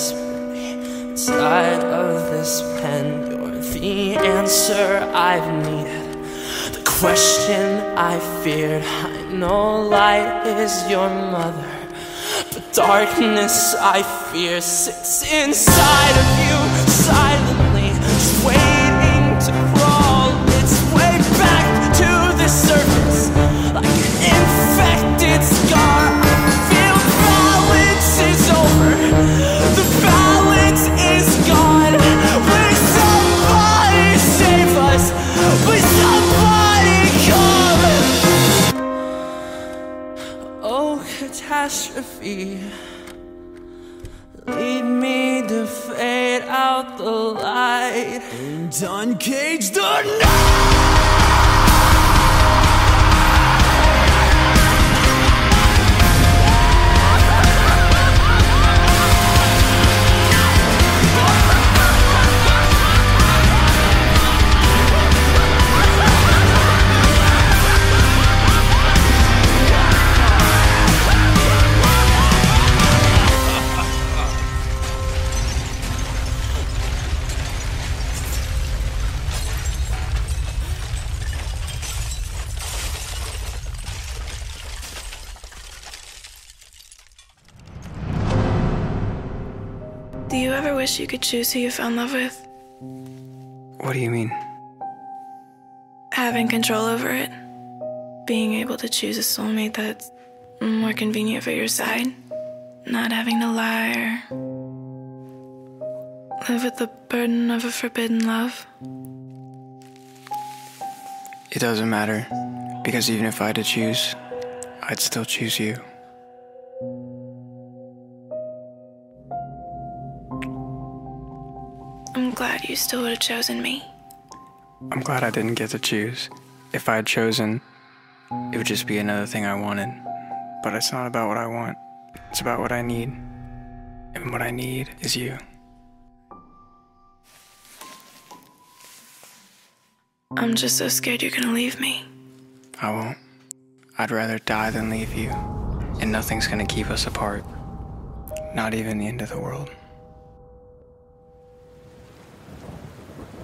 inside of this pen. You're the answer I've needed, the question I feared. I know light is your mother, but darkness I fear sits inside of you catastrophe. Lead me to fade out the light and uncage the night. Do you ever wish you could choose who you fell in love with? What do you mean? Having control over it? Being able to choose a soulmate that's more convenient for your side? Not having to lie or live with the burden of a forbidden love? It doesn't matter, because even if I had to choose, I'd still choose you. I'm glad you still would have chosen me. I'm glad I didn't get to choose. If I had chosen, it would just be another thing I wanted. But it's not about what I want, it's about what I need. And what I need is you. I'm just so scared you're gonna leave me. I won't. I'd rather die than leave you. And nothing's gonna keep us apart. Not even the end of the world.